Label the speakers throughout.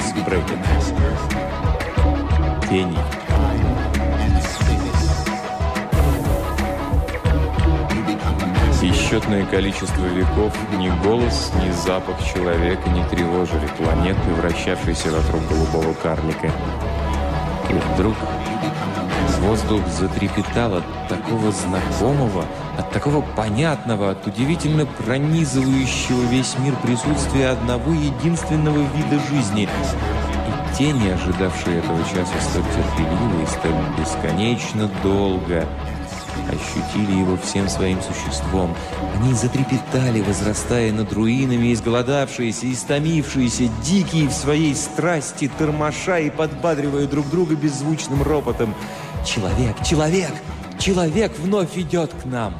Speaker 1: появилась Брекет. Тени. Бесчетное количество веков ни голос, ни запах человека не тревожили планеты, вращавшейся вокруг голубого карлика. И вдруг воздух затрепетал от такого знакомого, от такого понятного, от удивительно пронизывающего весь мир присутствия одного единственного вида жизни. И тени, ожидавшие этого часа столь терпеливо и столь бесконечно долго – ощутили его всем своим существом. Они затрепетали, возрастая над руинами, изголодавшиеся, истомившиеся, дикие в своей страсти, тормоша и подбадривая друг друга беззвучным ропотом. «Человек! Человек! Человек вновь идет к нам!»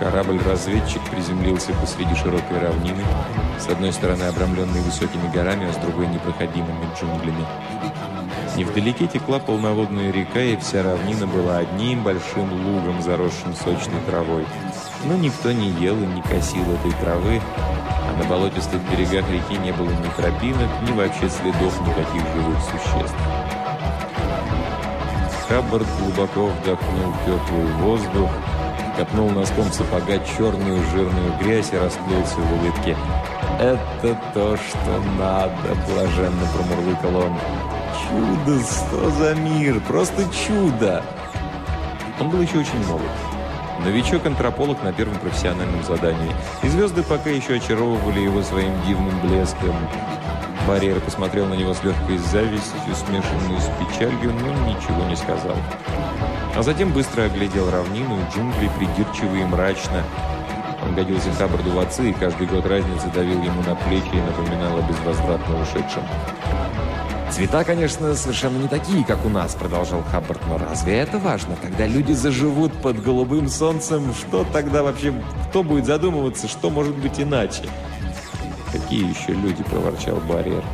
Speaker 1: Корабль-разведчик приземлился посреди широкой равнины, с одной стороны обрамленной высокими горами, а с другой непроходимыми джунглями. Невдалеке текла полноводная река, и вся равнина была одним большим лугом, заросшим сочной травой. Но никто не ел и не косил этой травы, а на болотистых берегах реки не было ни тропинок, ни вообще следов никаких живых существ. Хаббард глубоко вдохнул теплый воздух, копнул носком сапога черную жирную грязь и расплылся в улыбке. «Это то, что надо!» – блаженно промурлыкал он. «Чудо! Что за мир? Просто чудо!» Он был еще очень молод. Новичок-антрополог на первом профессиональном задании. И звезды пока еще очаровывали его своим дивным блеском. Барьер посмотрел на него с легкой завистью, смешанной с печалью, но ничего не сказал. А затем быстро оглядел равнину и джунгли придирчиво и мрачно. Он годился Хаббарду в отцы, и каждый год разницы давил ему на плечи и напоминал о безвозвратно ушедшем. «Цвета, конечно, совершенно не такие, как у нас», — продолжал Хаббард. «Но разве это важно? Когда люди заживут под голубым солнцем, что тогда вообще... Кто будет задумываться, что может быть иначе?» «Какие еще люди?» — проворчал Барьер.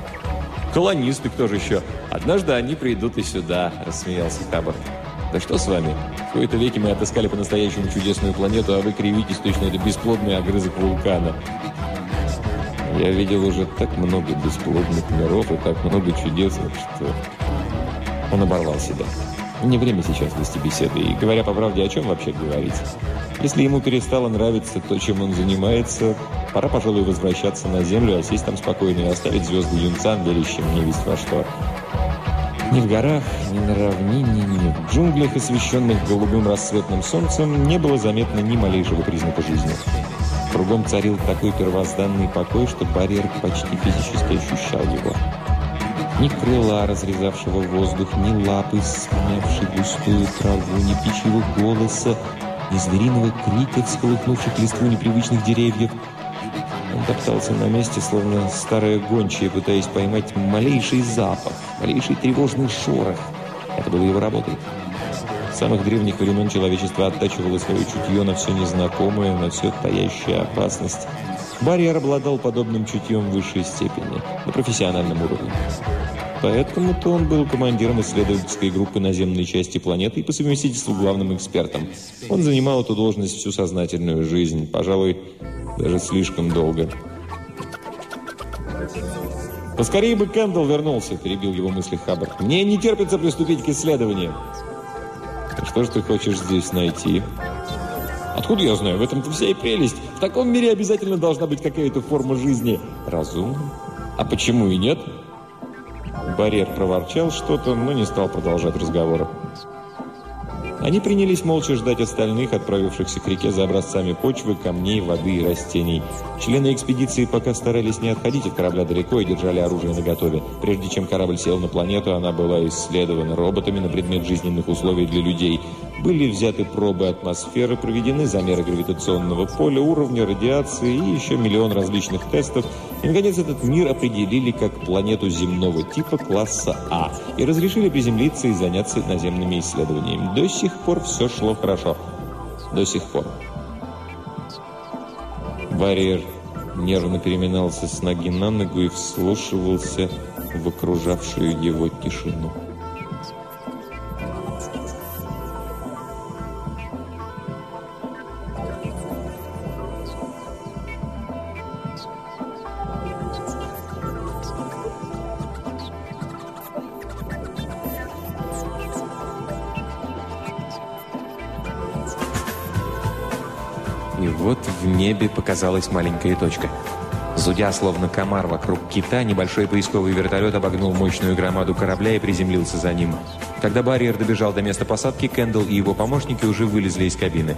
Speaker 1: «Колонисты кто же еще? Однажды они придут и сюда», — рассмеялся Хаббард. Да что с вами? В кои-то веки мы отыскали по-настоящему чудесную планету, а вы кривитесь, точно это бесплодный огрызок вулкана. Я видел уже так много бесплодных миров и так много чудесных, что... Он оборвал себя. Не время сейчас вести беседы, и, говоря по правде, о чем вообще говорить? Если ему перестало нравиться то, чем он занимается, пора, пожалуй, возвращаться на Землю, а сесть там спокойно и оставить звезды юнцам, верящим не весть во что. Ни в горах, ни на равнине, ни в джунглях, освещенных голубым рассветным солнцем, не было заметно ни малейшего признака жизни. Кругом царил такой первозданный покой, что барьер почти физически ощущал его. Ни крыла, разрезавшего воздух, ни лапы, смявшей густую траву, ни птичьего голоса, ни звериного крика, всколыхнувших листву непривычных деревьев – он топтался на месте, словно старая гончая, пытаясь поймать малейший запах, малейший тревожный шорох. Это было его работой. С самых древних времен человечество оттачивало свое чутье на все незнакомое, на все таящая опасность. Барьер обладал подобным чутьем в высшей степени, на профессиональном уровне. Поэтому-то он был командиром исследовательской группы наземной части планеты и по совместительству главным экспертом. Он занимал эту должность всю сознательную жизнь, пожалуй, даже слишком долго. «Поскорее бы Кэндалл вернулся», – перебил его мысли Хаббард. «Мне не терпится приступить к исследованию». «Что же ты хочешь здесь найти?» «Откуда я знаю? В этом-то вся и прелесть. В таком мире обязательно должна быть какая-то форма жизни». «Разумно? А почему и нет?» Барьер проворчал что-то, но не стал продолжать разговор. Они принялись молча ждать остальных, отправившихся к реке за образцами почвы, камней, воды и растений. Члены экспедиции пока старались не отходить от корабля далеко и держали оружие наготове. Прежде чем корабль сел на планету, она была исследована роботами на предмет жизненных условий для людей. Были взяты пробы атмосферы, проведены замеры гравитационного поля, уровня радиации и еще миллион различных тестов. И, наконец, этот мир определили как планету земного типа класса А и разрешили приземлиться и заняться наземными исследованиями. До сих пор все шло хорошо. До сих пор. Барьер нервно переминался с ноги на ногу и вслушивался в окружавшую его тишину. Показалась маленькая точка. Зудя, словно комар вокруг кита, небольшой поисковый вертолет обогнул мощную громаду корабля и приземлился за ним. Когда барьер добежал до места посадки, Кэндалл и его помощники уже вылезли из кабины.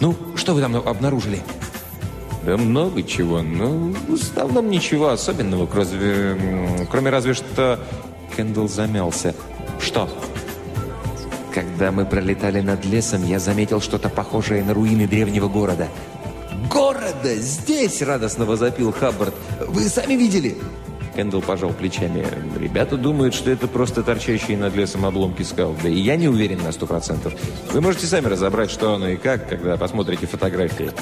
Speaker 1: «Ну, что вы там обнаружили?» «Да много чего, но в основном ничего особенного, кроме, кроме разве что...» Кэндалл замялся. «Что?»
Speaker 2: Когда мы пролетали над лесом, я заметил что-то похожее на руины древнего города.
Speaker 1: «Города! Здесь!» — радостно возопил Хаббард. «Вы сами видели?» Кэндалл пожал плечами. «Ребята думают, что это просто торчащие над лесом обломки скал. Да и я не уверен на сто процентов. Вы можете сами разобрать, что оно и как, когда посмотрите фотографии».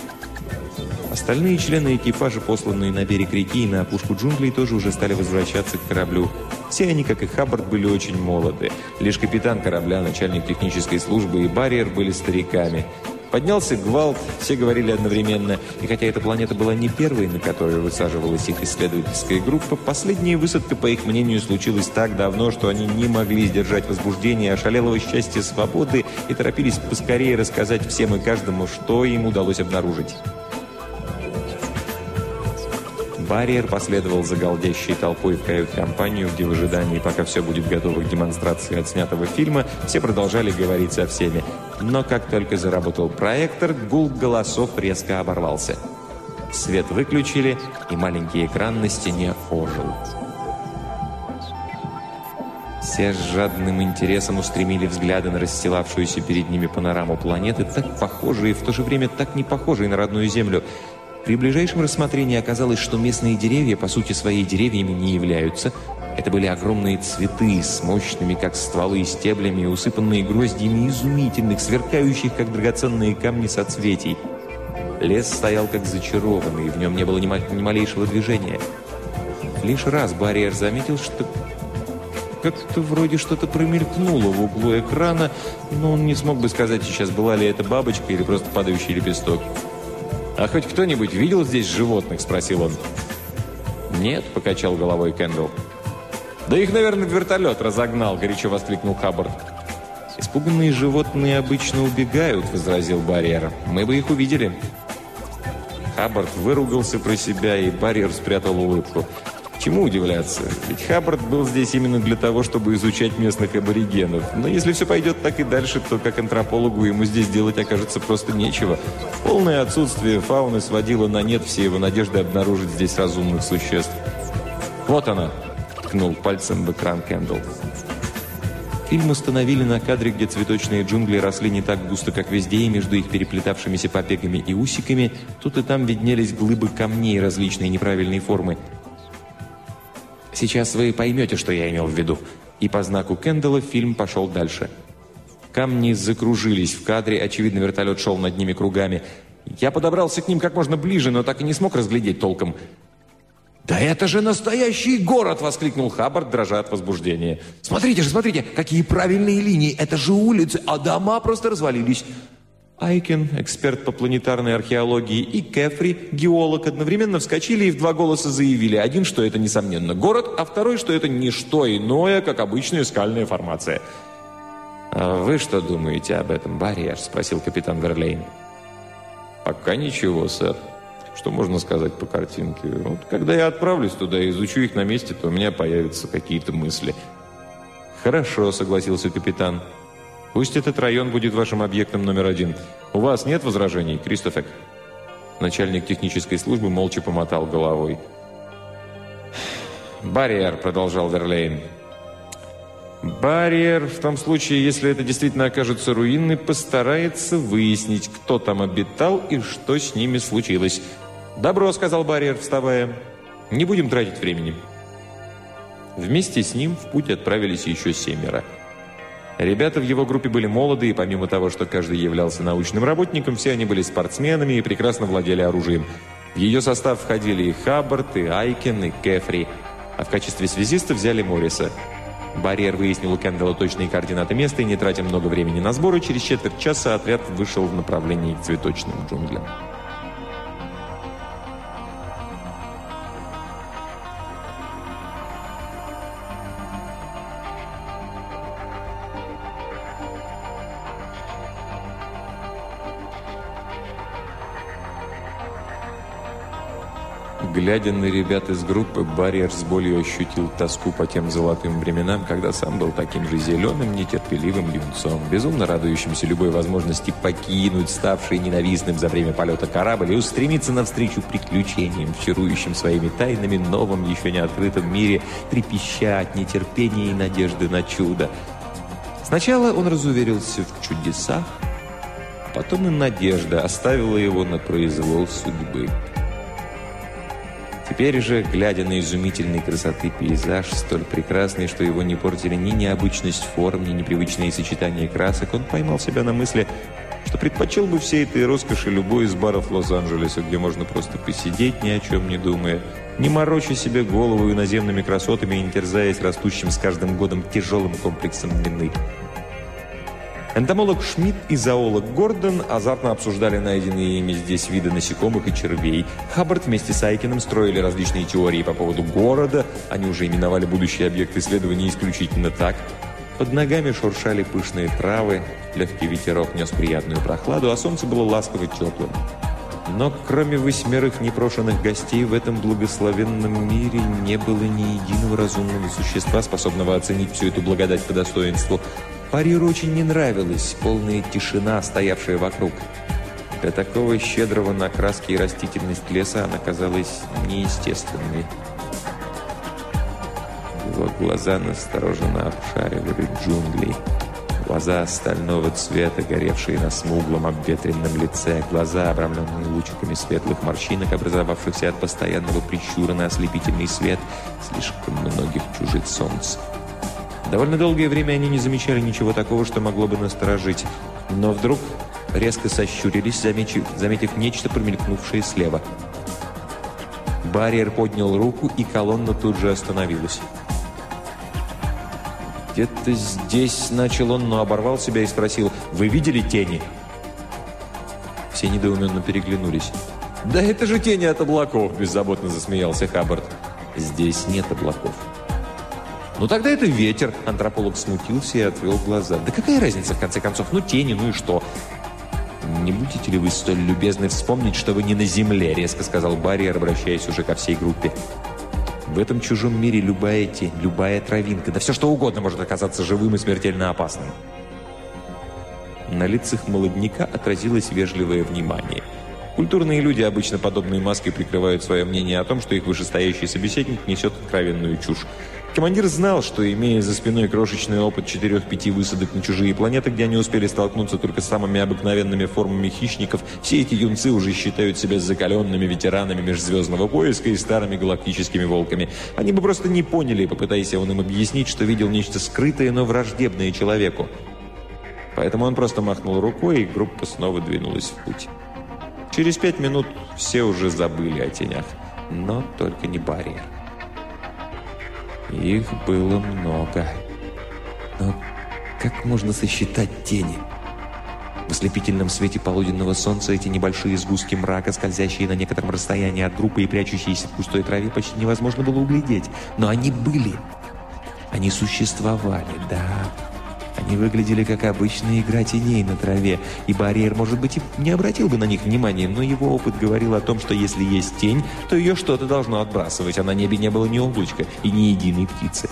Speaker 1: Остальные члены экипажа, посланные на берег реки и на опушку джунглей, тоже уже стали возвращаться к кораблю. Все они, как и Хаббард, были очень молоды. Лишь капитан корабля, начальник технической службы и барьер были стариками. Поднялся гвалт, все говорили одновременно. И хотя эта планета была не первой, на которой высаживалась их исследовательская группа, последняя высадка, по их мнению, случилась так давно, что они не могли сдержать возбуждение, ошалелого счастья свободы и торопились поскорее рассказать всем и каждому, что им удалось обнаружить. Барьер последовал за галдящей толпой в кают-компанию, где в ожидании, пока все будет готово к демонстрации отснятого фильма, все продолжали говорить со всеми. Но как только заработал проектор, гул голосов резко оборвался. Свет выключили, и маленький экран на стене ожил. Все с жадным интересом устремили взгляды на расстилавшуюся перед ними панораму планеты, так похожие и в то же время так не похожие на родную Землю – при ближайшем рассмотрении оказалось, что местные деревья, по сути своей, деревьями не являются. Это были огромные цветы с мощными, как стволы, стеблями, усыпанные гроздьями изумительных, сверкающих, как драгоценные камни соцветий. Лес стоял как зачарованный, в нем не было ни, ни малейшего движения. Лишь раз барьер заметил, что как-то вроде что-то промелькнуло в углу экрана, но он не смог бы сказать сейчас, была ли это бабочка или просто падающий лепесток. «А хоть кто-нибудь видел здесь животных?» – спросил он. «Нет», – покачал головой Кэндалл. «Да их, наверное, вертолет разогнал», – горячо воскликнул Хаббард. «Испуганные животные обычно убегают», – возразил Барьер. «Мы бы их увидели». Хаббард выругался про себя, и Барьер спрятал улыбку. Чему удивляться? Ведь Хаббард был здесь именно для того, чтобы изучать местных аборигенов. Но если все пойдет так и дальше, то как антропологу ему здесь делать окажется просто нечего. Полное отсутствие фауны сводило на нет все его надежды обнаружить здесь разумных существ. «Вот она!» – ткнул пальцем в экран Кэндалл. Фильм установили на кадре, где цветочные джунгли росли не так густо, как везде, и между их переплетавшимися побегами и усиками тут и там виднелись глыбы камней различной неправильной формы – Сейчас вы поймете, что я имел в виду». И по знаку Кэндалла фильм пошел дальше. Камни закружились в кадре, очевидно, вертолет шел над ними кругами. Я подобрался к ним как можно ближе, но так и не смог разглядеть толком. «Да это же настоящий город!» — воскликнул Хаббард, дрожа от возбуждения. «Смотрите же, смотрите, какие правильные линии! Это же улицы, а дома просто развалились!» Айкен, эксперт по планетарной археологии, и Кефри, геолог, одновременно вскочили и в два голоса заявили. Один, что это, несомненно, город, а второй, что это не что иное, как обычная скальная формация. «А вы что думаете об этом, Барьер?» – спросил капитан Верлейн. «Пока ничего, сэр. Что можно сказать по картинке? Вот, когда я отправлюсь туда и изучу их на месте, то у меня появятся какие-то мысли». «Хорошо», – согласился капитан. «Капитан». Пусть этот район будет вашим объектом номер один. У вас нет возражений, Кристофек?» Начальник технической службы молча помотал головой. «Барьер», — продолжал Верлейн. «Барьер, в том случае, если это действительно окажется руины, постарается выяснить, кто там обитал и что с ними случилось». «Добро», — сказал Барьер, вставая. «Не будем тратить времени». Вместе с ним в путь отправились еще семеро. Ребята в его группе были молоды, и помимо того, что каждый являлся научным работником, все они были спортсменами и прекрасно владели оружием. В ее состав входили и Хаббард, и Айкен, и Кефри, а в качестве связиста взяли Морриса. Барьер выяснил у Кэндалла точные координаты места, и не тратя много времени на сборы, через четверть часа отряд вышел в направлении к цветочным джунглям. Глядя на ребят из группы, Барьер с болью ощутил тоску по тем золотым временам, когда сам был таким же зеленым, нетерпеливым юнцом, безумно радующимся любой возможности покинуть ставший ненавистным за время полета корабль и устремиться навстречу приключениям, чарующим своими тайнами новом, еще не открытом мире, трепеща от нетерпения и надежды на чудо. Сначала он разуверился в чудесах, потом и надежда оставила его на произвол судьбы. Теперь же, глядя на изумительной красоты пейзаж, столь прекрасный, что его не портили ни необычность форм, ни непривычные сочетания красок, он поймал себя на мысли, что предпочел бы всей этой роскоши любой из баров Лос-Анджелеса, где можно просто посидеть, ни о чем не думая, не мороча себе голову иноземными красотами и не терзаясь растущим с каждым годом тяжелым комплексом вины. Энтомолог Шмидт и зоолог Гордон азартно обсуждали найденные ими здесь виды насекомых и червей. Хаббард вместе с Айкиным строили различные теории по поводу города. Они уже именовали будущий объект исследования исключительно так. Под ногами шуршали пышные травы, легкий ветерок нес приятную прохладу, а солнце было ласково теплым. Но кроме восьмерых непрошенных гостей в этом благословенном мире не было ни единого разумного существа, способного оценить всю эту благодать по достоинству. Париру очень не нравилась полная тишина, стоявшая вокруг. Для такого щедрого на краски и растительность леса она казалась неестественной. Его глаза настороженно обшаривали джунгли. Глаза стального цвета, горевшие на смуглом обветренном лице, глаза, обрамленные лучиками светлых морщинок, образовавшихся от постоянного прищура на ослепительный свет слишком многих чужих солнц. Довольно долгое время они не замечали ничего такого, что могло бы насторожить. Но вдруг резко сощурились, заметив, заметив нечто, промелькнувшее слева. Барьер поднял руку, и колонна тут же остановилась. «Где-то здесь...» — начал он, но оборвал себя и спросил. «Вы видели тени?» Все недоуменно переглянулись. «Да это же тени от облаков!» — беззаботно засмеялся Хаббард. «Здесь нет облаков». «Ну тогда это ветер!» Антрополог смутился и отвел глаза. «Да какая разница, в конце концов? Ну тени, ну и что?» «Не будете ли вы столь любезны вспомнить, что вы не на земле?» резко сказал Барриер, обращаясь уже ко всей группе. В этом чужом мире любая тень, любая травинка, да все что угодно может оказаться живым и смертельно опасным. На лицах молодняка отразилось вежливое внимание. Культурные люди обычно подобные маски прикрывают свое мнение о том, что их вышестоящий собеседник несет откровенную чушь. Командир знал, что, имея за спиной крошечный опыт четырех-пяти высадок на чужие планеты, где они успели столкнуться только с самыми обыкновенными формами хищников, все эти юнцы уже считают себя закаленными ветеранами межзвездного поиска и старыми галактическими волками. Они бы просто не поняли, попытаясь он им объяснить, что видел нечто скрытое, но враждебное человеку. Поэтому он просто махнул рукой, и группа снова двинулась в путь. Через пять минут все уже забыли о тенях, но только не барьер. Их было много. Но как можно сосчитать тени? В ослепительном свете полуденного солнца эти небольшие сгустки мрака, скользящие на некотором расстоянии от группы и прячущиеся в пустой траве, почти невозможно было углядеть. Но они были. Они существовали, да. Они выглядели как обычная игра теней на траве, и барьер, может быть, и не обратил бы на них внимания, но его опыт говорил о том, что если есть тень, то ее что-то должно отбрасывать, а на небе не было ни облачка и ни единой птицы.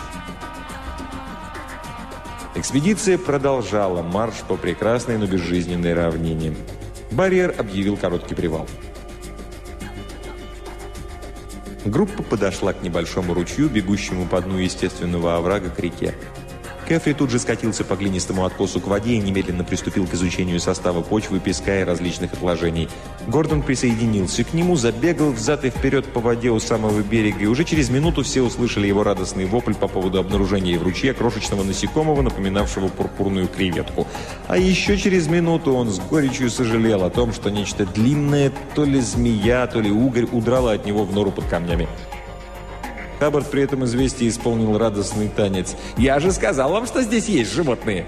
Speaker 1: Экспедиция продолжала марш по прекрасной, но безжизненной равнине. Барьер объявил короткий привал. Группа подошла к небольшому ручью, бегущему по дну естественного оврага к реке. Кэфри тут же скатился по глинистому откосу к воде и немедленно приступил к изучению состава почвы, песка и различных отложений. Гордон присоединился к нему, забегал взад и вперед по воде у самого берега, и уже через минуту все услышали его радостный вопль по поводу обнаружения в ручье крошечного насекомого, напоминавшего пурпурную креветку. А еще через минуту он с горечью сожалел о том, что нечто длинное, то ли змея, то ли угорь, удрало от него в нору под камнями. Хаббард при этом известии исполнил радостный танец. «Я же сказал вам, что здесь есть животные!»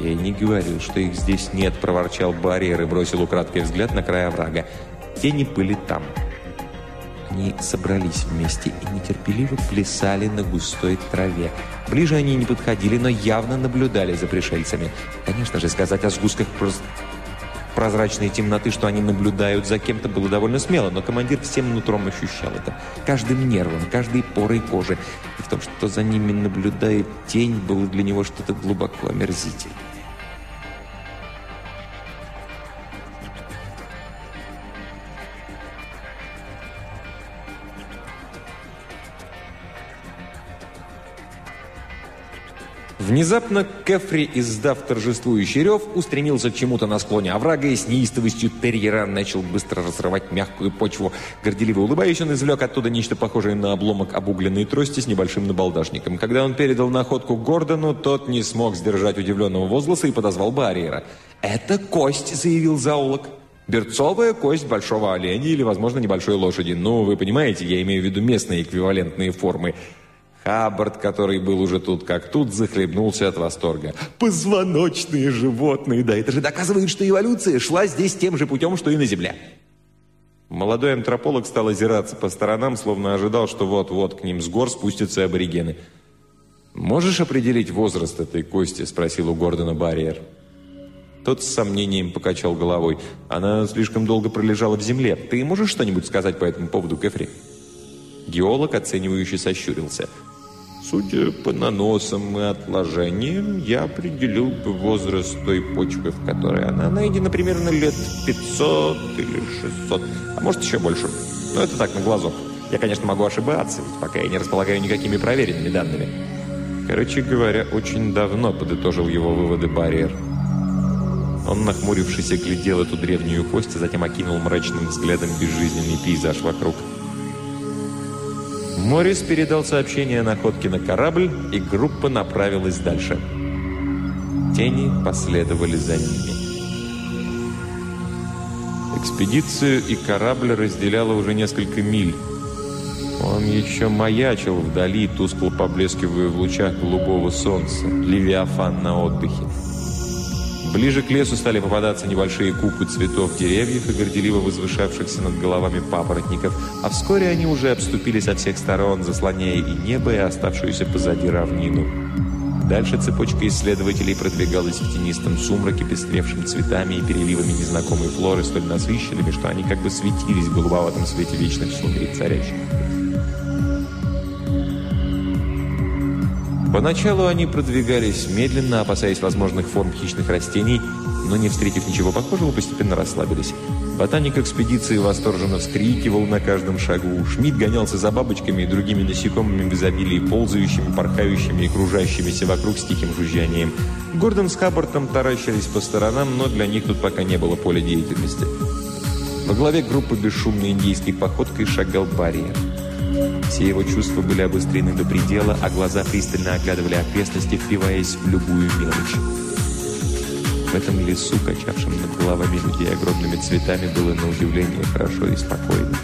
Speaker 1: «Я и не говорил, что их здесь нет», — проворчал барьер и бросил украдкой взгляд на край оврага. Тени были там. Они собрались вместе и нетерпеливо плясали на густой траве. Ближе они не подходили, но явно наблюдали за пришельцами. Конечно же, сказать о сгустках просто...
Speaker 2: прозрачной темноты, что они наблюдают за кем-то, было довольно смело, но командир всем нутром ощущал это. Каждым нервом, каждой порой кожи. И в том, что за ними наблюдает тень, было для него что-то глубоко омерзительное.
Speaker 1: Внезапно Кефри, издав торжествующий рев, устремился к чему-то на склоне оврага и с неистовостью терьера начал быстро разрывать мягкую почву. Горделиво улыбаясь, он извлек оттуда нечто похожее на обломок обугленной трости с небольшим набалдашником. Когда он передал находку Гордону, тот не смог сдержать удивленного возгласа и подозвал барьера. «Это кость», — заявил заулок. Берцовая кость большого оленя или, возможно, небольшой лошади. Ну, вы понимаете, я имею в виду местные эквивалентные формы. Хаббард, который был уже тут как тут, захлебнулся от восторга. «Позвоночные животные! Да это же доказывает, что эволюция шла здесь тем же путем, что и на Земле!» Молодой антрополог стал озираться по сторонам, словно ожидал, что вот-вот к ним с гор спустятся аборигены. «Можешь определить возраст этой кости?» – спросил у Гордона Барриер. Тот с сомнением покачал головой. «Она слишком долго пролежала в земле. Ты можешь что-нибудь сказать по этому поводу, Кефри?» Геолог, оценивающе сощурился – Судя по наносам и отложениям, я определил бы возраст той почвы, в которой она найдена, примерно лет 500 или 600, а может еще больше. Но это так, на глазок. Я, конечно, могу ошибаться, ведь пока я не располагаю никакими проверенными данными. Короче говоря, очень давно подытожил его выводы барьер. Он, нахмурившись, глядел эту древнюю кость, а затем окинул мрачным взглядом безжизненный пейзаж вокруг. Моррис передал сообщение о находке на корабль, и группа направилась дальше. Тени последовали за ними. Экспедицию и корабль разделяло уже несколько миль. Он еще маячил вдали, тускло поблескивая в лучах голубого солнца. Левиафан на отдыхе. Ближе к лесу стали попадаться небольшие купы цветов деревьев и горделиво возвышавшихся над головами папоротников, а вскоре они уже обступили со всех сторон, заслоняя и небо, и оставшуюся позади равнину. Дальше цепочка исследователей продвигалась в тенистом сумраке, пестревшим цветами и переливами незнакомой флоры, столь насыщенными, что они как бы светились в голубоватом свете вечных сумерек царящих. Поначалу они продвигались медленно, опасаясь возможных форм хищных растений, но, не встретив ничего похожего, постепенно расслабились. Ботаник экспедиции восторженно вскрикивал на каждом шагу. Шмидт гонялся за бабочками и другими насекомыми в изобилии, ползающими, порхающими и кружащимися вокруг с тихим жужжанием. Гордон с Хаббартом таращились по сторонам, но для них тут пока не было поля деятельности. Во главе группы бесшумной индийской походкой шагал Барриер. Все его чувства были обострены до предела, а глаза пристально оглядывали окрестности, впиваясь в любую мелочь. В этом лесу, качавшем над головами людей огромными цветами, было на удивление хорошо и спокойно.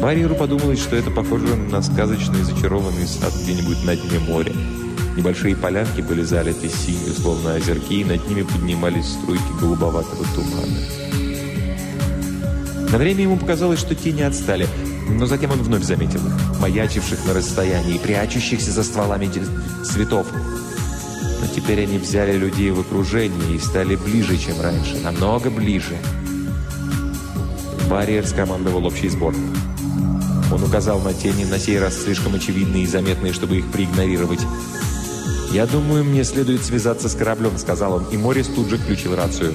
Speaker 1: Барьеру подумалось, что это похоже на сказочный зачарованный сад где-нибудь на дне моря. Небольшие полянки были залиты синью, словно озерки, и над ними поднимались струйки голубоватого тумана. На время ему показалось, что тени отстали – но затем он вновь заметил их, маячивших на расстоянии, прячущихся за стволами цветов. Но теперь они взяли людей в окружение и стали ближе, чем раньше, намного ближе. Барьер скомандовал общий сбор. Он указал на тени, на сей раз слишком очевидные и заметные, чтобы их проигнорировать. «Я думаю, мне следует связаться с кораблем», — сказал он, и Морис тут же включил рацию.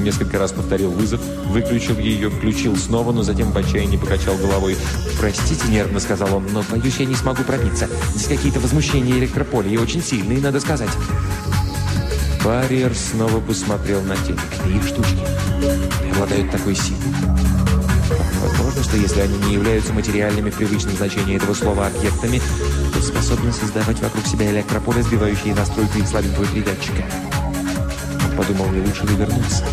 Speaker 1: Он несколько раз повторил вызов, выключил ее, включил снова, но затем в отчаянии покачал головой. «Простите, нервно», — сказал он, — «но, боюсь, я не смогу пробиться. Здесь какие-то возмущения электрополя, и очень сильные, надо сказать». Барьер снова посмотрел на. Это их штучки. Обладают такой силой. Возможно, что если они не являются материальными в привычном значении этого слова объектами, то способны создавать вокруг себя электрополе, сбивающие настройку их слабенького передатчика подумал, не лучше ли вернуться.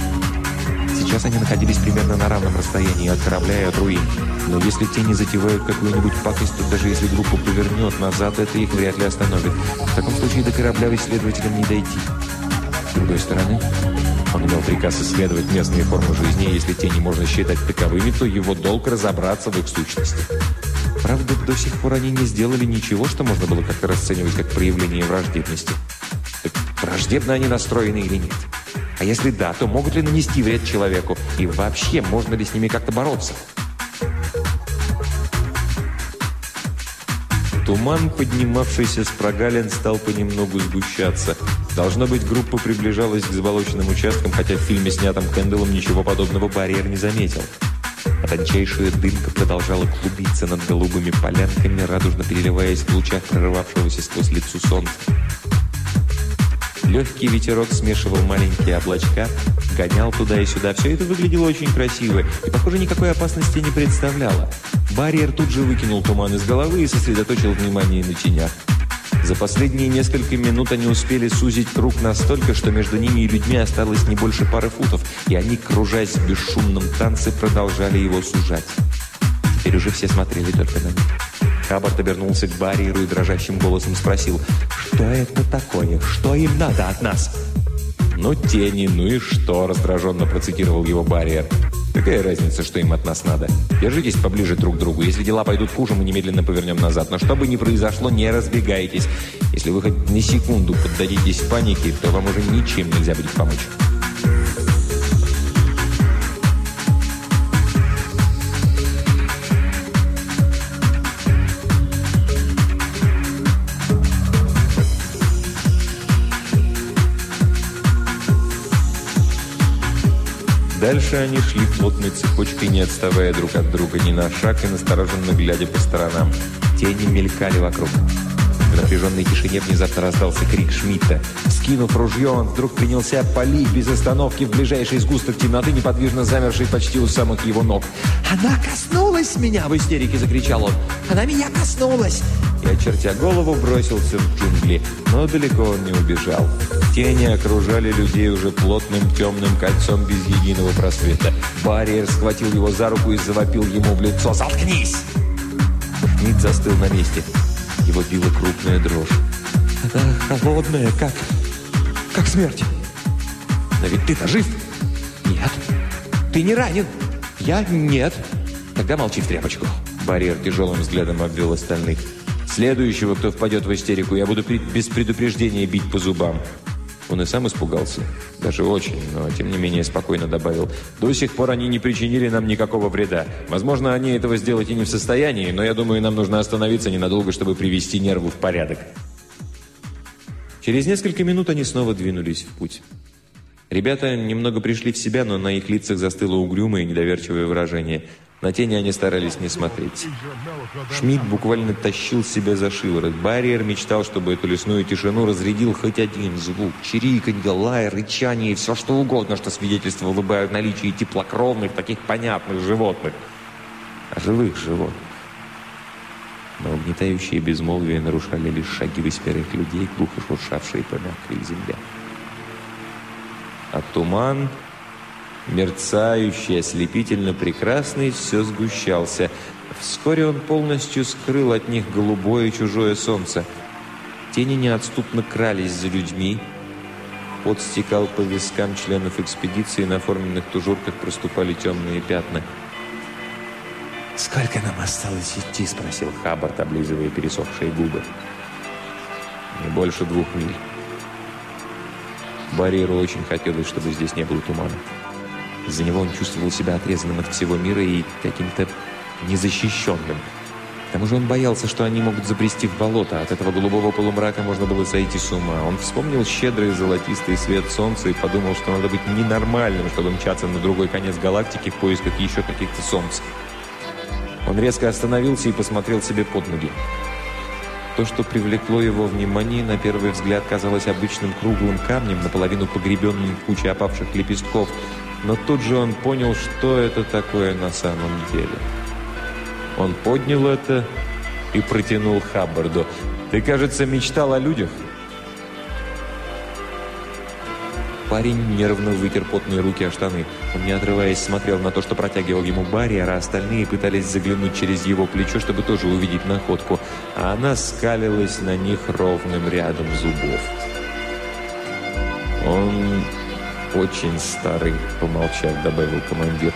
Speaker 1: Сейчас они находились примерно на равном расстоянии от корабля и от руин. Но если те не затевают какую-нибудь пакость, то даже если группа повернет назад, это их вряд ли остановит. В таком случае до корабля исследователям не дойти. С другой стороны, он имел приказ исследовать местные формы жизни, и если те не можно считать таковыми, то его долг разобраться в их сущности. Правда, до сих пор они не сделали ничего, что можно было как-то расценивать как проявление враждебности. Так враждебно они настроены или нет?
Speaker 2: А если да, то могут ли нанести вред человеку? И вообще, можно ли с ними как-то бороться?
Speaker 1: Туман, поднимавшийся с прогалин, стал понемногу сгущаться. Должно быть, группа приближалась к заболоченным участкам, хотя в фильме, снятом Кэнделом, ничего подобного барьер не заметил. А тончайшая дымка продолжала клубиться над голубыми полянками, радужно переливаясь в лучах прорывавшегося сквозь лицу солнца. Легкий ветерок смешивал маленькие облачка, гонял туда и сюда. Все это выглядело очень красиво и, похоже, никакой опасности не представляло. Барьер тут же выкинул туман из головы и сосредоточил внимание на тенях. За последние несколько минут они успели сузить круг настолько, что между ними и людьми осталось не больше пары футов, и они, кружась в бесшумном танце, продолжали его сужать. Теперь уже все смотрели только на них. Хаббард обернулся к барьеру и дрожащим голосом спросил, «Что это такое? Что им надо от нас?» «Ну, тени, ну и что?» – раздраженно процитировал его барьер. «Какая разница, что им от нас надо? Держитесь поближе друг к другу. Если дела пойдут хуже, мы немедленно повернем назад. Но что бы ни произошло, не разбегайтесь. Если вы хоть на секунду поддадитесь панике, то вам уже ничем нельзя будет помочь». Дальше они шли плотной цепочкой, не отставая друг от друга ни на шаг и настороженно глядя по сторонам. Тени мелькали вокруг. В напряженной тишине внезапно раздался крик Шмидта. Скинув ружье, он вдруг принялся палить без остановки в ближайший сгусток темноты, неподвижно замерший почти у самых его ног. «Она коснулась меня!» – в истерике закричал он. «Она меня коснулась!» Очертя голову, бросился в джунгли. Но далеко он не убежал. Тени окружали людей уже плотным темным кольцом без единого просвета. Барьер схватил его за руку и завопил ему в лицо «Заткнись!» Шмидт застыл на месте. Его била крупная дрожь. «Это холодная, как... как смерть!» «Но ведь ты-то жив!» «Нет!» «Ты не ранен?» «Я? Нет!» «Тогда молчи в тряпочку!» Барьер тяжелым взглядом обвел остальных. «Следующего, кто впадет в истерику, я буду без предупреждения бить по зубам!» Он и сам испугался. Даже очень, но тем не менее спокойно добавил. «До сих пор они не причинили нам никакого вреда. Возможно, они этого сделать и не в состоянии, но я думаю, нам нужно остановиться ненадолго, чтобы привести нервы в порядок». Через несколько минут они снова двинулись в путь. Ребята немного пришли в себя, но на их лицах застыло угрюмое и недоверчивое выражение – на тени они старались не смотреть. Шмидт буквально тащил себя за шиворот. Барьер мечтал, чтобы эту лесную тишину разрядил хоть один звук. Чириканье, лай, рычание и все что угодно, что свидетельствовало бы о наличии теплокровных, таких понятных животных. А живых животных. Но угнетающее безмолвие нарушали лишь шаги восьмерых людей, глухо шуршавшие по мягкой земле. А туман Мерцающий, ослепительно прекрасный, все сгущался. Вскоре он полностью скрыл от них голубое чужое солнце. Тени неотступно крались за людьми. Пот стекал по вискам членов экспедиции, на форменных тужурках проступали темные пятна. «Сколько нам осталось идти?» – спросил Хаббард, облизывая пересохшие губы. «Не больше двух миль». Барьеру очень хотелось, чтобы здесь не было тумана. Из-за него он чувствовал себя отрезанным от всего мира и каким-то незащищенным. К тому же он боялся, что они могут забрести в болото. От этого голубого полумрака можно было сойти с ума. Он вспомнил щедрый золотистый свет солнца и подумал, что надо быть ненормальным, чтобы мчаться на другой конец галактики в поисках еще каких-то солнц. Он резко остановился и посмотрел себе под ноги. То, что привлекло его внимание, на первый взгляд казалось обычным круглым камнем, наполовину погребенным в куче опавших лепестков – но тут же он понял, что это такое на самом деле. Он поднял это и протянул Хаббарду. «Ты, кажется, мечтал о людях?» Парень нервно вытер потные руки о штаны. Он, не отрываясь, смотрел на то, что протягивал ему барьер, а остальные пытались заглянуть через его плечо, чтобы тоже увидеть находку. А она скалилась на них ровным рядом зубов. Он «Очень старый», — помолчав, добавил командир.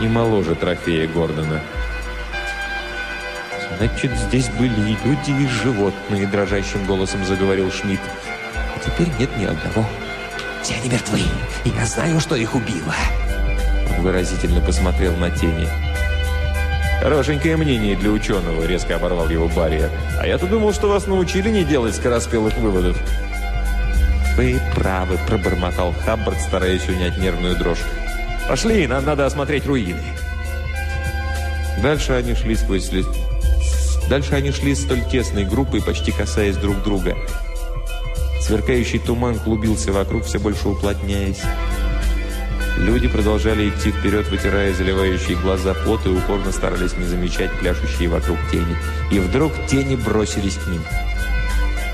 Speaker 1: «Не моложе трофея Гордона». «Значит, здесь были и люди, и животные», — дрожащим голосом заговорил Шмидт. «А теперь нет ни одного.
Speaker 2: Все они мертвы, и я знаю, что их убило.
Speaker 1: Он выразительно посмотрел на тени. «Хорошенькое мнение для ученого», — резко оборвал его Барьер. «А я-то думал, что вас научили не делать скороспелых выводов».
Speaker 2: «Вы правы», — пробормотал Хаббард, стараясь унять нервную дрожь.
Speaker 1: «Пошли, нам надо осмотреть руины». Дальше они шли сквозь. Дальше они шли столь тесной группой, почти касаясь друг друга. Сверкающий туман клубился вокруг, все больше уплотняясь. Люди продолжали идти вперед, вытирая заливающие глаза пот и упорно старались не замечать пляшущие вокруг тени. И вдруг тени бросились к ним.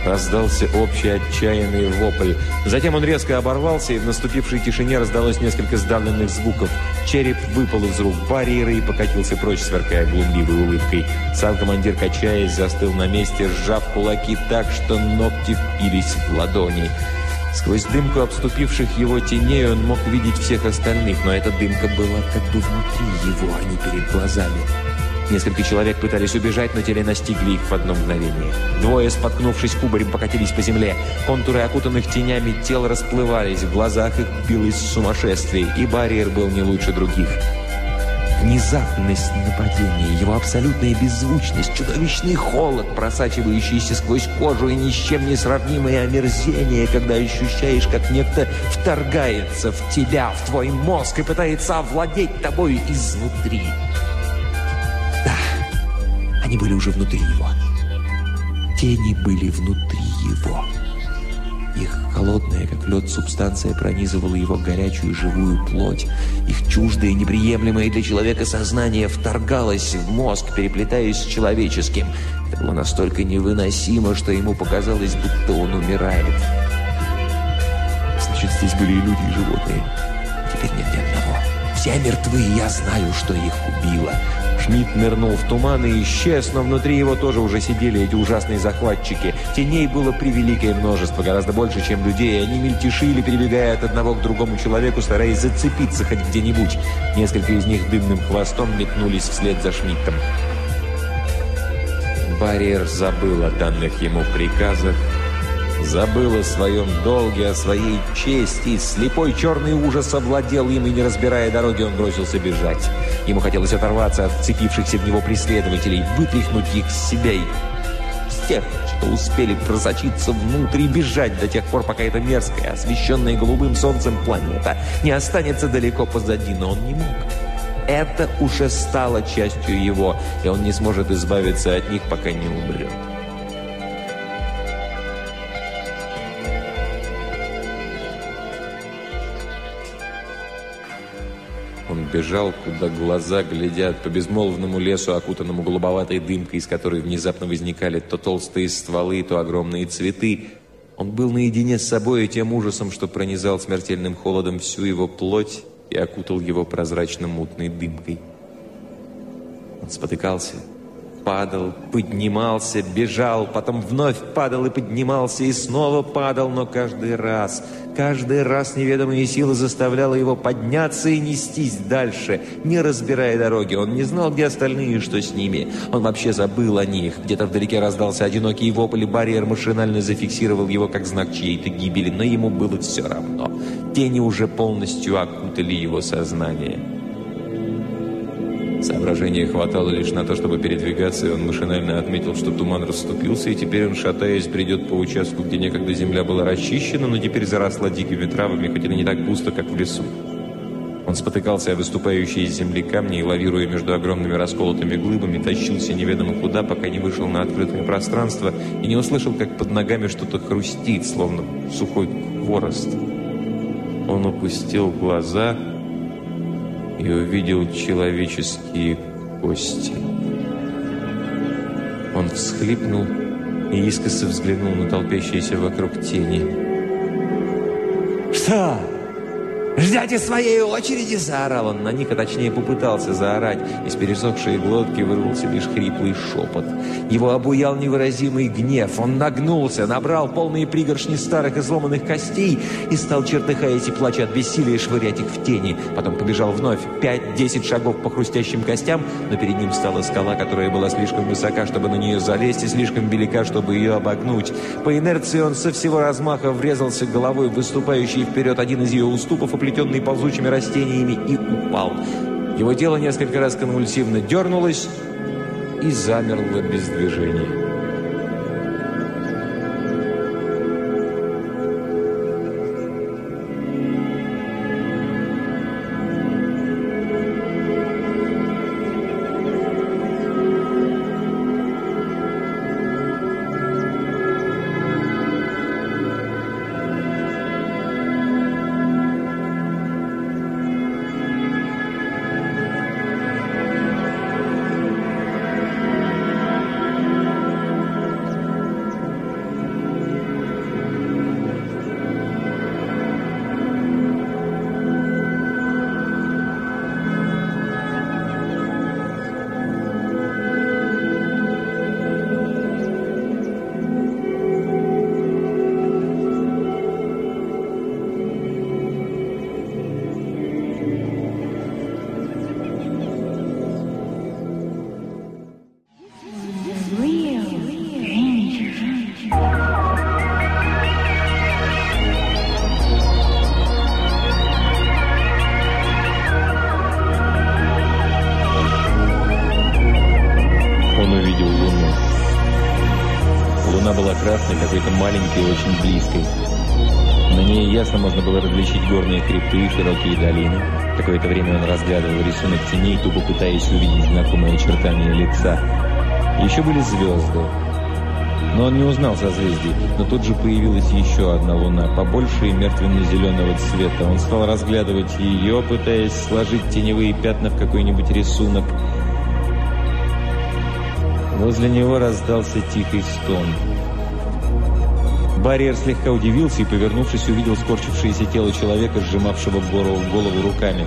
Speaker 1: Раздался общий отчаянный вопль. Затем он резко оборвался, и в наступившей тишине раздалось несколько сдавленных звуков. Череп выпал из рук барьера и покатился прочь, сверкая глумливой улыбкой. Сам командир, качаясь, застыл на месте, сжав кулаки так, что ногти впились в ладони. Сквозь дымку обступивших его теней он мог видеть всех остальных, но эта дымка была как бы внутри его, а не перед глазами. Несколько человек пытались убежать, но теле настигли их в одно мгновение. Двое, споткнувшись кубарем, покатились по земле. Контуры окутанных тенями тел расплывались, в глазах их билось сумасшествие, и барьер был не лучше других. Внезапность нападения, его абсолютная беззвучность, чудовищный холод, просачивающийся сквозь кожу и ни с чем не сравнимое омерзение, когда ощущаешь, как некто вторгается в тебя, в твой мозг и пытается овладеть тобой изнутри. Они были уже внутри его. Тени были внутри его. Их холодная, как лед, субстанция пронизывала его горячую живую плоть. Их чуждое, неприемлемое для человека сознание вторгалось в мозг, переплетаясь с человеческим. Это было настолько невыносимо, что ему показалось, будто он умирает. Значит, здесь были и люди, и животные. Теперь нет ни одного. Все мертвы, и я знаю, что их убило. Шмидт нырнул в туман и исчез, но внутри его тоже уже сидели эти ужасные захватчики. Теней было превеликое множество, гораздо больше, чем людей, они мельтешили, перебегая от одного к другому человеку, стараясь зацепиться хоть где-нибудь. Несколько из них дымным хвостом метнулись вслед за Шмидтом. Барьер забыл о данных ему приказах, Забыл о своем долге, о своей чести. Слепой черный ужас овладел им, и, не разбирая дороги, он бросился бежать. Ему хотелось оторваться от вцепившихся в него преследователей, вытряхнуть их с себя и с тех, что успели просочиться внутрь и бежать до тех пор, пока эта мерзкая, освещенная голубым солнцем планета не останется далеко позади, но он не мог. Это уже стало частью его, и он не сможет избавиться от них, пока не умрет. Бежал, куда глаза глядят, по безмолвному лесу, окутанному голубоватой дымкой, из которой внезапно возникали то толстые стволы, то огромные цветы. Он был наедине с собой и тем ужасом, что пронизал смертельным холодом всю его плоть и окутал его прозрачно-мутной дымкой. Он спотыкался, падал, поднимался, бежал, потом вновь падал и поднимался, и снова падал, но каждый раз, каждый раз неведомая сила заставляла его подняться и нестись дальше, не разбирая дороги. Он не знал, где остальные и что с ними. Он вообще забыл о них. Где-то вдалеке раздался одинокий вопль, и барьер машинально зафиксировал его как знак чьей-то гибели, но ему было все равно. Тени уже полностью окутали его сознание. Соображения хватало лишь на то, чтобы передвигаться, и он машинально отметил, что туман расступился, и теперь он, шатаясь, придет по участку, где некогда земля была расчищена, но теперь заросла дикими травами, хоть и не так густо, как в лесу. Он спотыкался о выступающие из земли камни и, лавируя между огромными расколотыми глыбами, тащился неведомо куда, пока не вышел на открытое пространство и не услышал, как под ногами что-то хрустит, словно сухой хворост. Он опустил глаза и увидел человеческие кости. Он всхлипнул и искоса взглянул на толпящиеся вокруг тени.
Speaker 2: «Что? «Ждете своей очереди!» – заорал он на них, а точнее попытался заорать. Из пересохшей глотки вырвался лишь хриплый шепот. Его обуял невыразимый гнев. Он нагнулся, набрал полные пригоршни старых изломанных костей и стал, чертыхаясь и плача от бессилия, швырять их в тени. Потом побежал вновь. Пять-десять шагов по хрустящим костям, но перед ним стала скала, которая была слишком высока, чтобы на нее залезть, и слишком велика, чтобы ее обогнуть. По инерции он со всего размаха врезался головой в выступающий вперед один из ее уступов, оплетенный ползучими растениями, и упал. Его тело несколько раз конвульсивно дернулось и замерло без движения.
Speaker 1: Теней, тупо пытаясь увидеть знакомые очертания лица. Еще были звезды. Но он не узнал созвездий, но тут же появилась еще одна луна, побольше и мертвенно-зеленого цвета. Он стал разглядывать ее, пытаясь сложить теневые пятна в какой-нибудь рисунок. Возле него раздался тихий стон. Барьер слегка удивился и, повернувшись, увидел скорчившееся тело человека, сжимавшего голову, голову руками.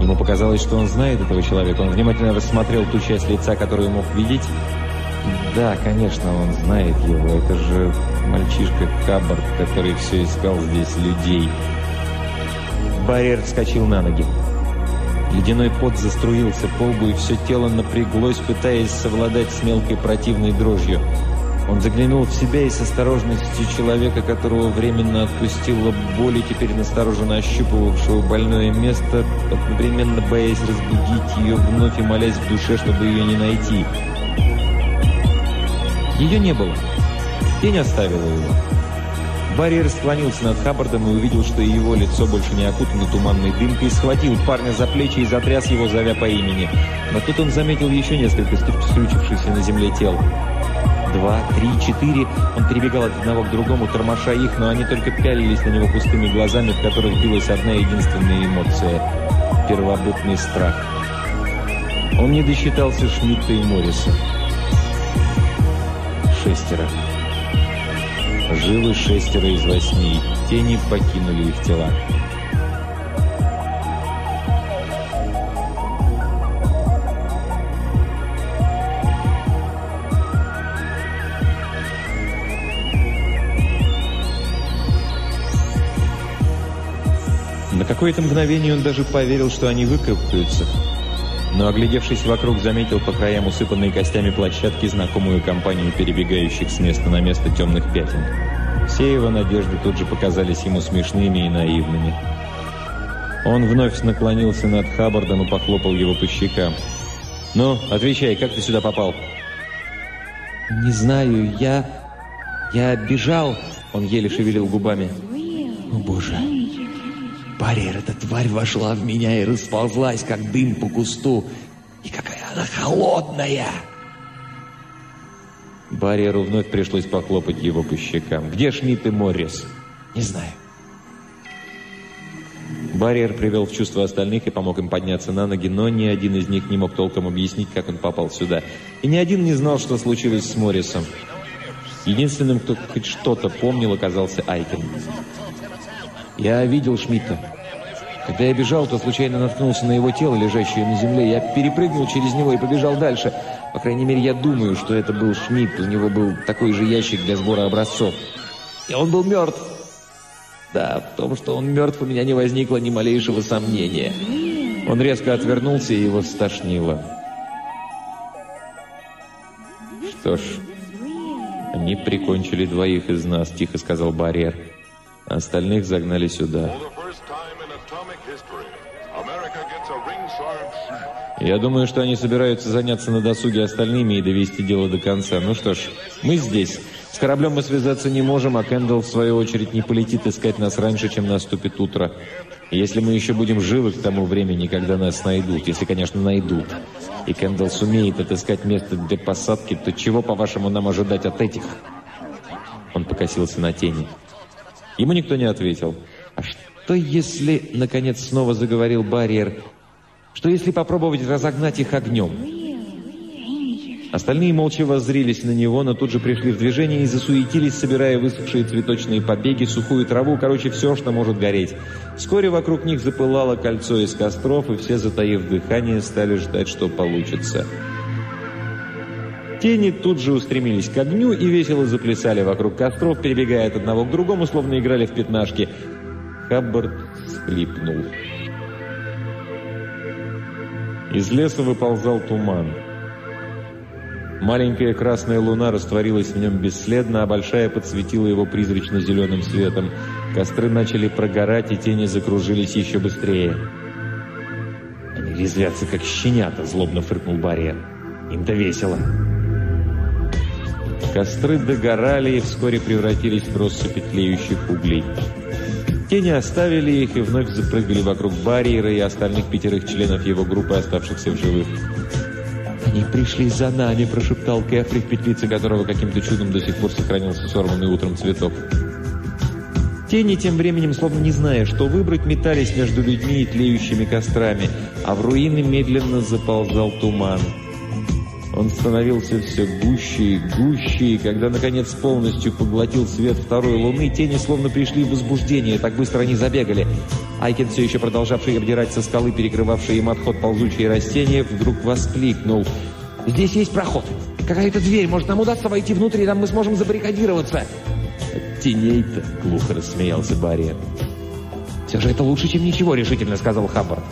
Speaker 1: Ему показалось, что он знает этого человека. Он внимательно рассмотрел ту часть лица, которую мог видеть. Да, конечно, он знает его. Это же мальчишка Каббард, который все искал здесь людей. Барьер вскочил на ноги. Ледяной пот заструился по лбу, и все тело напряглось, пытаясь совладать с мелкой противной дрожью. Он заглянул в себя и с осторожностью человека, которого временно отпустила боль и теперь настороженно ощупывавшего больное место, одновременно боясь разбудить ее вновь и молясь в душе, чтобы ее не найти. Ее не было. Тень оставила его. Барри склонился над Хаббардом и увидел, что его лицо больше не окутано туманной дымкой, схватил парня за плечи и затряс его, зовя по имени. Но тут он заметил еще несколько скрючившихся на земле тел два, три, четыре. Он перебегал от одного к другому, тормоша их, но они только пялились на него пустыми глазами, в которых билась одна единственная эмоция – первобытный страх. Он не досчитался Шмидта и Морриса. Шестеро. Живы шестеро из восьми. Тени покинули их тела. Какое-то мгновение он даже поверил, что они выкарабкаются. Но, оглядевшись вокруг, заметил по краям усыпанной костями площадки знакомую компанию перебегающих с места на место темных пятен. Все его надежды тут же показались ему смешными и наивными. Он вновь наклонился над Хаббардом и похлопал его по щекам. «Ну, отвечай, как ты сюда попал?»
Speaker 2: «Не знаю, я... я бежал...» Он еле шевелил губами. «О, Боже!» Барьер, эта тварь вошла в меня и расползлась, как дым по кусту. И какая она холодная!»
Speaker 1: Барьеру вновь пришлось похлопать его по щекам. «Где Шмидт и Моррис?»
Speaker 2: «Не знаю».
Speaker 1: Барьер привел в чувство остальных и помог им подняться на ноги, но ни один из них не мог толком объяснить, как он попал сюда. И ни один не знал, что случилось с Моррисом. Единственным, кто хоть что-то помнил, оказался Айкен.
Speaker 2: «Я видел Шмидта».
Speaker 1: Когда я бежал, то случайно наткнулся на его тело, лежащее на земле. Я перепрыгнул через него и побежал дальше. По крайней мере, я думаю, что это был Шмидт. У него был такой же ящик для сбора образцов. И он был мертв. Да, в том, что он мертв, у меня не возникло ни малейшего сомнения. Он резко отвернулся, и его стошнило. «Что ж, они прикончили двоих из нас», — тихо сказал Барьер. «Остальных загнали сюда». Я думаю, что они собираются заняться на досуге остальными и довести дело до конца. Ну что ж, мы здесь. С кораблем мы связаться не можем, а Кэндалл, в свою очередь, не полетит искать нас раньше, чем наступит утро. Если мы еще будем живы к тому времени, когда нас найдут, если, конечно, найдут, и Кэндалл сумеет отыскать место для посадки, то чего, по-вашему, нам ожидать от этих? Он покосился на тени. Ему никто не ответил. А что если, наконец, снова заговорил барьер, что если попробовать разогнать их огнем? Остальные молча воззрились на него, но тут же пришли в движение и засуетились, собирая высохшие цветочные побеги, сухую траву, короче, все, что может гореть. Вскоре вокруг них запылало кольцо из костров, и все, затаив дыхание, стали ждать, что получится. Тени тут же устремились к огню и весело заплясали вокруг костров, перебегая от одного к другому, словно играли в пятнашки. Хаббард схлипнул. Из леса выползал туман. Маленькая красная луна растворилась в нем бесследно, а большая подсветила его призрачно-зеленым светом. Костры начали прогорать, и тени закружились еще быстрее. «Они резвятся, как щенята», — злобно фыркнул Бария. «Им-то весело». Костры догорали и вскоре превратились в россыпи тлеющих углей. Тени оставили их и вновь запрыгали вокруг барьера и остальных пятерых членов его группы, оставшихся в живых. «Они пришли за нами», – прошептал Кэфри, в петлице которого каким-то чудом до сих пор сохранился сорванный утром цветок. Тени тем временем, словно не зная, что выбрать, метались между людьми и тлеющими кострами, а в руины медленно заползал туман. Он становился все гуще и гуще, и когда, наконец, полностью поглотил свет второй луны, тени словно пришли в возбуждение, так быстро они забегали. Айкен, все еще продолжавший обдирать со скалы, перекрывавший им отход ползучие растения, вдруг воскликнул. «Здесь есть проход! Какая-то дверь! Может, нам удастся войти внутрь, и там мы сможем забаррикадироваться!» «От теней-то!» — глухо рассмеялся Барри. «Все же это лучше, чем ничего!» — решительно сказал Хаббард.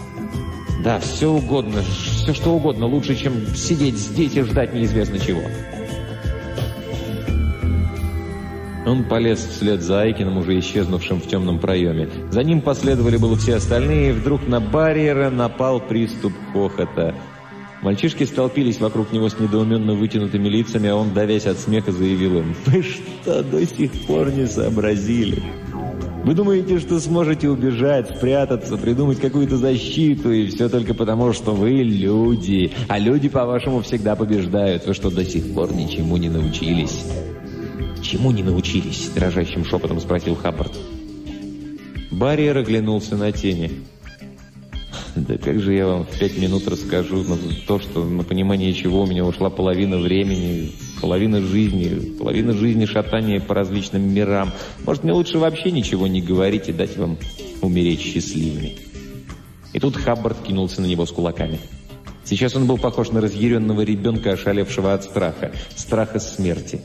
Speaker 1: «Да, все угодно, все что угодно лучше, чем сидеть здесь и ждать неизвестно чего. Он полез вслед за Айкином, уже исчезнувшим в темном проеме. За ним последовали было все остальные, и вдруг на барьера напал приступ хохота. Мальчишки столпились вокруг него с недоуменно вытянутыми лицами, а он, давясь от смеха, заявил им, «Вы что, до сих пор не сообразили?» Вы думаете, что сможете убежать, спрятаться, придумать какую-то защиту, и все только потому, что вы люди. А люди, по-вашему, всегда побеждают. Вы что, до сих пор ничему не научились?» «Чему не научились?» – дрожащим шепотом спросил Хаббард. Барьер оглянулся на тени. «Да как же я вам в пять минут расскажу на то, что на понимание чего у меня ушла половина времени, половина жизни, половина жизни шатания по различным мирам. Может, мне лучше вообще ничего не говорить и дать вам умереть счастливыми?» И тут Хаббард кинулся на него с кулаками. Сейчас он был похож на разъяренного ребенка, ошалевшего от страха. Страха смерти.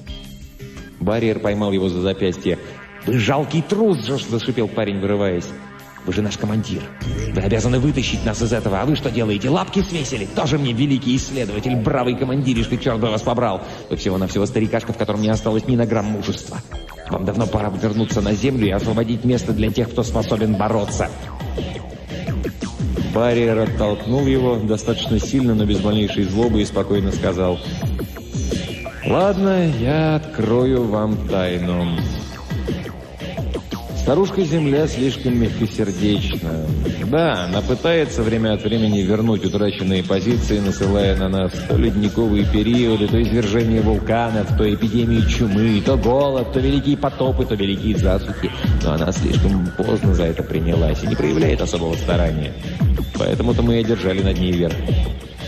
Speaker 1: Барьер поймал его за запястье. «Вы жалкий трус!» – зашипел парень, вырываясь. Вы же наш командир. Вы обязаны вытащить нас из этого. А вы что делаете? Лапки свесили? Тоже мне великий исследователь, бравый командиришка, черт бы вас побрал. Вы всего-навсего старикашка, в котором не осталось ни на грамм мужества. Вам давно пора вернуться на землю и освободить место для тех, кто способен бороться. Барриер оттолкнул его достаточно сильно, но без малейшей злобы и спокойно сказал «Ладно, я открою вам тайну». Старушка-Земля слишком мягкосердечна. Да, она пытается время от времени вернуть утраченные позиции, насылая на нас то ледниковые периоды, то извержение вулканов, то эпидемии чумы, то голод, то великие потопы, то великие засухи. Но она слишком поздно за это принялась и не проявляет особого старания. Поэтому-то мы и одержали над ней верх.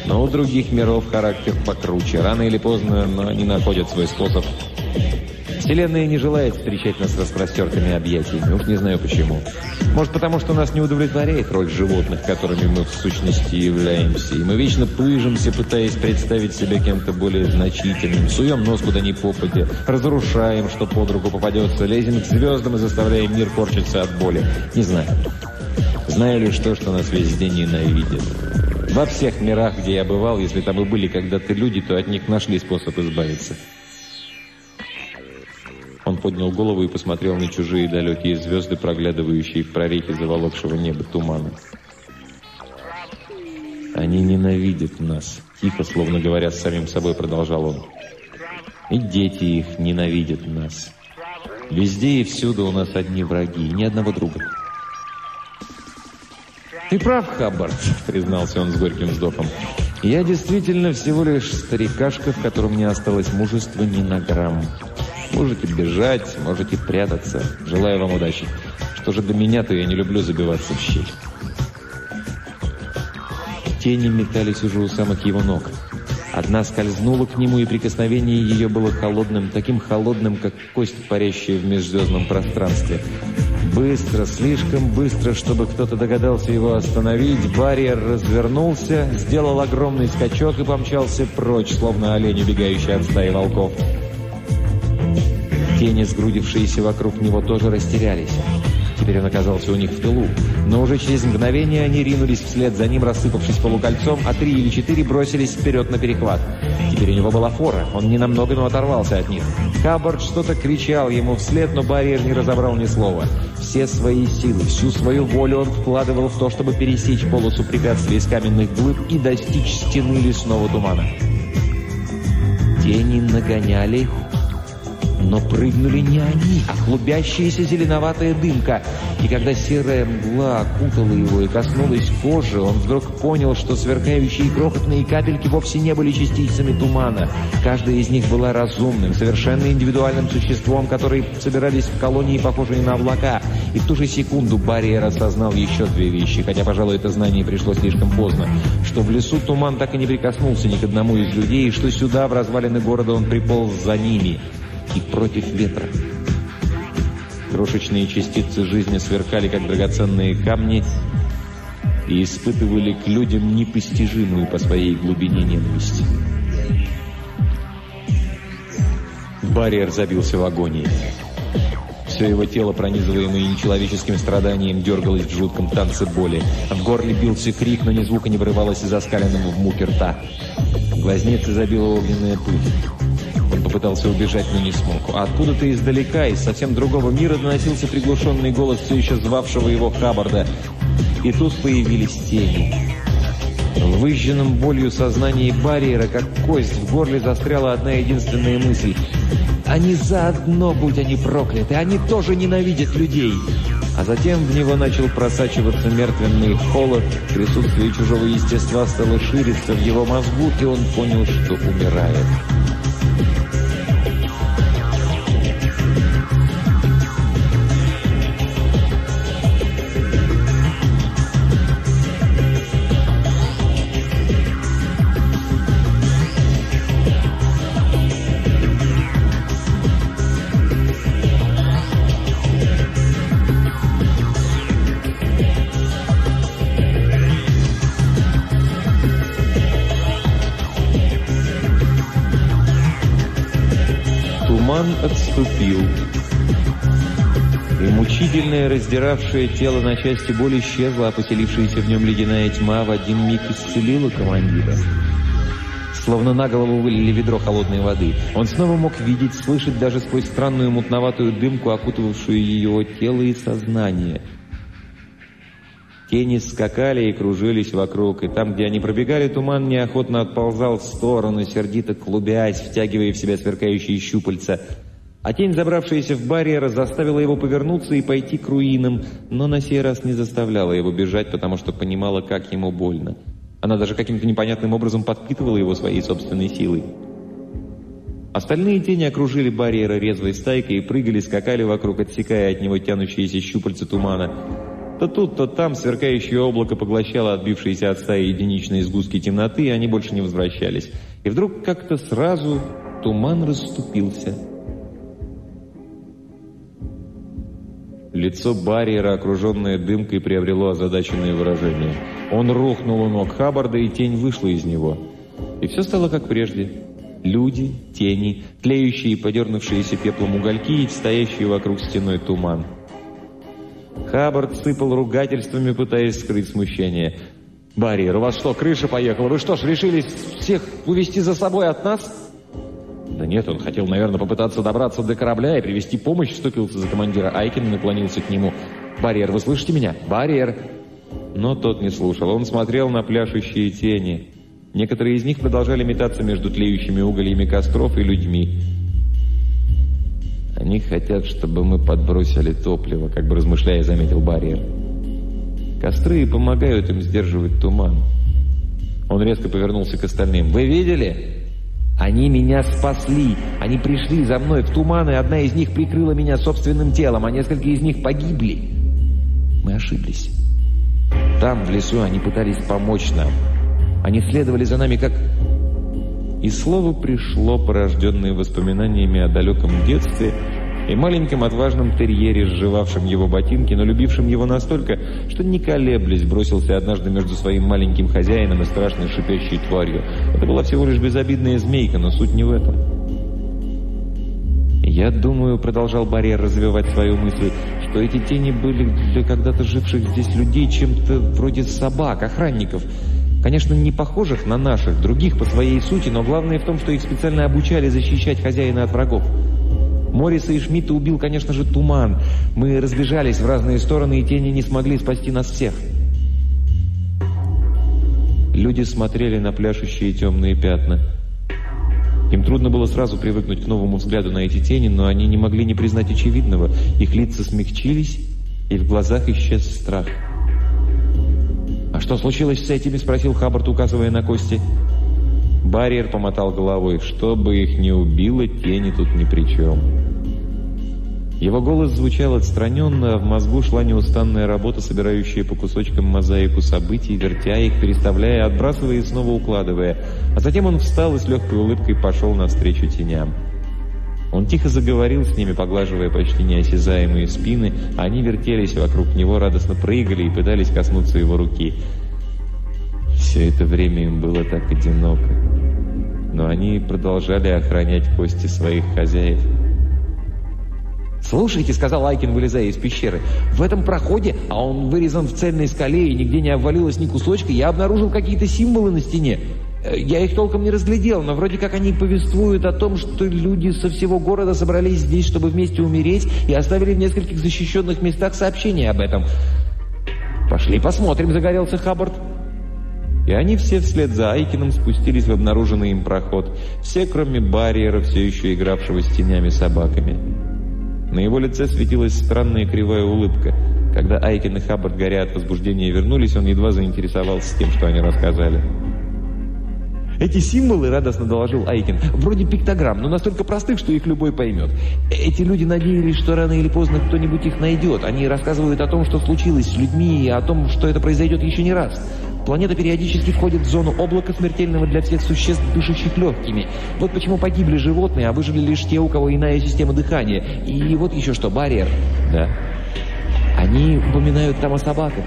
Speaker 1: Но у других миров характер покруче. Рано или поздно, но они находят свой способ
Speaker 2: Вселенная не желает встречать нас распростертыми объятиями. Уж не знаю почему. Может, потому что нас не удовлетворяет роль животных, которыми мы в сущности являемся. И мы вечно пыжимся, пытаясь представить себя кем-то более значительным. Суем нос куда ни попадя. Разрушаем, что под руку попадется. Лезем к звездам и заставляем мир корчиться от боли. Не знаю. Знаю лишь то, что нас везде ненавидят. Во всех мирах, где я бывал, если там и были когда-то люди, то от них нашли способ избавиться. Поднял голову и посмотрел на чужие далекие звезды, проглядывающие в прорехи заволокшего неба тумана. «Они ненавидят нас», — тихо, словно говоря с самим собой, продолжал он. «И дети их ненавидят нас. Везде и всюду у нас одни враги, ни одного друга». «Ты прав, Хаббард», — признался он с горьким вздохом. «Я действительно всего лишь старикашка, в котором не осталось мужества ни на грамм. Можете бежать, можете прятаться. Желаю вам удачи. Что же до меня, то я не люблю забиваться в щель». Тени метались уже у самых его ног. Одна скользнула к нему, и прикосновение ее было холодным, таким холодным, как кость, парящая в межзвездном пространстве. Быстро, слишком быстро, чтобы кто-то догадался его остановить, барьер развернулся, сделал огромный скачок и помчался прочь, словно олень, убегающий от стаи волков. Тени, сгрудившиеся вокруг него, тоже растерялись. Теперь он оказался у них в тылу. Но уже через мгновение они ринулись вслед за ним, рассыпавшись полукольцом, а три или четыре бросились вперед на перехват. Теперь у него была фора. Он ненамного, но оторвался от них. Хаббард что-то кричал ему вслед, но барьер не разобрал ни слова. Все свои силы, всю свою волю он вкладывал в то, чтобы пересечь полосу препятствий из каменных глыб и достичь стены лесного тумана. Тени нагоняли но прыгнули не они, а клубящаяся зеленоватая дымка. И когда серая мгла окутала его и коснулась кожи, он вдруг понял, что сверкающие крохотные капельки вовсе не были частицами тумана. Каждая из них была разумным, совершенно индивидуальным существом, которые собирались в колонии, похожие на облака. И в ту же секунду Барриер осознал еще две вещи, хотя, пожалуй, это знание пришло слишком поздно. Что в лесу туман так и не прикоснулся ни к одному из людей, и что сюда, в развалины города, он приполз за ними – и против ветра. Крошечные частицы жизни сверкали, как драгоценные камни, и испытывали к людям непостижимую по своей глубине ненависть. Барьер забился в агонии. Все его тело, пронизываемое нечеловеческим страданием, дергалось в жутком танце боли. В горле бился крик, но ни звука не вырывалось из оскаленного в муке рта. Глазницы забила огненная путь. Попытался убежать, но не смог. Откуда-то издалека, из совсем другого мира, доносился приглушенный голос все еще звавшего его Хаббарда. И тут появились тени. В выжженном болью сознании барьера, как кость, в горле застряла одна единственная мысль. «Они заодно, будь они прокляты! Они тоже ненавидят людей!» А затем в него начал просачиваться мертвенный холод, присутствие чужого естества стало шириться в его мозгу, и он понял, что умирает. Отступил. И мучительная, раздиравшая тело на части боль исчезла, а поселившаяся в нем ледяная тьма в один миг исцелила командира. Словно на голову вылили ведро холодной воды. Он снова мог видеть, слышать даже сквозь странную мутноватую дымку, окутывавшую его тело и сознание – Тени скакали и кружились вокруг, и там, где они пробегали, туман неохотно отползал в сторону, сердито клубясь, втягивая в себя сверкающие щупальца. А тень, забравшаяся в барьер, заставила его повернуться и пойти к руинам, но на сей раз не заставляла его бежать, потому что понимала, как ему больно. Она даже каким-то непонятным образом подпитывала его своей собственной силой. Остальные тени окружили барьера резвой стайкой и прыгали, скакали вокруг, отсекая от него тянущиеся щупальца тумана. То тут, то там сверкающее облако поглощало отбившиеся от стаи единичные сгустки темноты, и они больше не возвращались. И вдруг как-то сразу туман расступился.
Speaker 1: Лицо барьера, окруженное дымкой, приобрело озадаченное выражение. Он рухнул у ног Хаббарда, и тень вышла из него. И все стало как прежде. Люди, тени, тлеющие и подернувшиеся пеплом угольки и стоящие вокруг стеной туман. Хаббард сыпал ругательствами, пытаясь скрыть смущение. «Барьер, у вас что, крыша поехала? Вы что ж, решили всех увести за собой от нас?» Да нет, он хотел, наверное, попытаться добраться до корабля и привести помощь, вступился за командира Айкин и наклонился к нему. «Барьер, вы слышите меня? Барьер!» Но тот не слушал. Он смотрел на пляшущие тени. Некоторые из них продолжали метаться между тлеющими угольями костров и людьми. «Они хотят, чтобы мы подбросили топливо», — как бы размышляя, заметил Барьер. «Костры помогают им сдерживать туман». Он резко повернулся к остальным. «Вы видели?» Они меня спасли. Они пришли за мной в туман, и одна из них прикрыла меня собственным телом, а несколько из них погибли. Мы ошиблись. Там, в лесу, они пытались помочь нам. Они следовали за нами, как... И слово пришло, порожденное воспоминаниями о далеком детстве, и маленьком отважном терьере, сживавшем его ботинки, но любившем его настолько, что не колеблясь бросился однажды между своим маленьким хозяином и страшной шипящей тварью. Это была всего лишь безобидная змейка, но суть не в этом. «Я думаю», — продолжал Барьер развивать свою мысль, что эти тени были для когда-то живших здесь людей чем-то вроде собак, охранников. Конечно, не похожих на наших, других по своей сути, но главное в том, что их специально обучали защищать хозяина от врагов. Морриса и Шмидта убил, конечно же, туман. Мы разбежались в разные стороны, и тени не смогли спасти нас всех. Люди смотрели на пляшущие темные пятна. Им трудно было сразу привыкнуть к новому взгляду на эти тени, но они не могли не признать очевидного. Их лица смягчились, и в глазах исчез страх. «А что случилось с этими?» – спросил Хаббард, указывая на кости. Барьер помотал головой. «Что бы их ни убило, тени тут ни при чем». Его голос звучал отстраненно, а в мозгу шла неустанная работа, собирающая по кусочкам мозаику событий, вертя их, переставляя, отбрасывая и снова укладывая. А затем он встал и с легкой улыбкой пошел навстречу теням. Он тихо заговорил с ними, поглаживая почти неосязаемые спины, а они вертелись вокруг него, радостно прыгали и пытались коснуться его руки. Все это время им было так одиноко. Но они продолжали охранять кости своих хозяев. «Слушайте», — сказал Айкин, вылезая из пещеры, «в этом проходе, а он вырезан в цельной скале и нигде не обвалилось ни кусочка, я обнаружил какие-то символы на стене. Э, я их толком не разглядел, но вроде как они повествуют о том, что люди со всего города собрались здесь, чтобы вместе умереть, и оставили в нескольких защищенных местах сообщения об этом». «Пошли посмотрим», — загорелся Хаббард. И они все вслед за Айкином спустились в обнаруженный им проход. Все, кроме барьера, все еще игравшего с тенями собаками. На его лице светилась странная кривая улыбка. Когда Айкин и Хаббард, горя от возбуждения, вернулись, он едва заинтересовался тем, что они рассказали. «Эти символы, — радостно доложил Айкин, — вроде пиктограмм, но настолько простых, что их любой поймет. Эти люди надеялись, что рано или поздно кто-нибудь их найдет. Они рассказывают о том, что случилось с людьми, и о том, что это произойдет еще не раз. Планета периодически входит в зону облака, смертельного для всех существ, дышащих легкими. Вот почему погибли животные, а выжили лишь те, у кого иная система дыхания. И вот еще что, барьер. Да. Они упоминают там о собаках.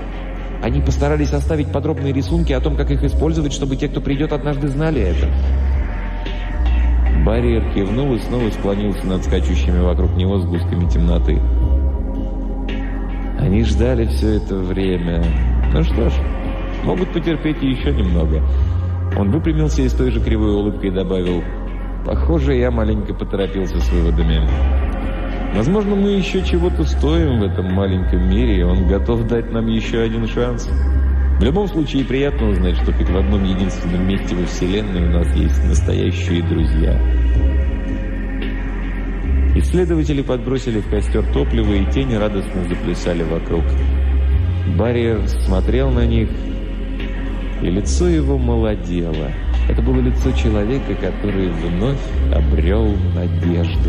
Speaker 1: Они постарались оставить подробные рисунки о том, как их использовать, чтобы те, кто придет, однажды знали это. Барьер кивнул и снова склонился над скачущими вокруг него сгустками темноты. Они ждали все это время. Ну что ж, Могут потерпеть еще немного. Он выпрямился и с той же кривой улыбкой добавил, «Похоже, я маленько поторопился с выводами. Возможно, мы еще чего-то стоим в этом маленьком мире, и он готов дать нам еще один шанс. В любом случае, приятно узнать, что хоть в одном единственном месте во Вселенной у нас есть настоящие друзья». Исследователи подбросили в костер топливо, и тени радостно заплясали вокруг. Барьер смотрел на них, и лицо его молодело. Это было лицо человека, который вновь обрел надежду.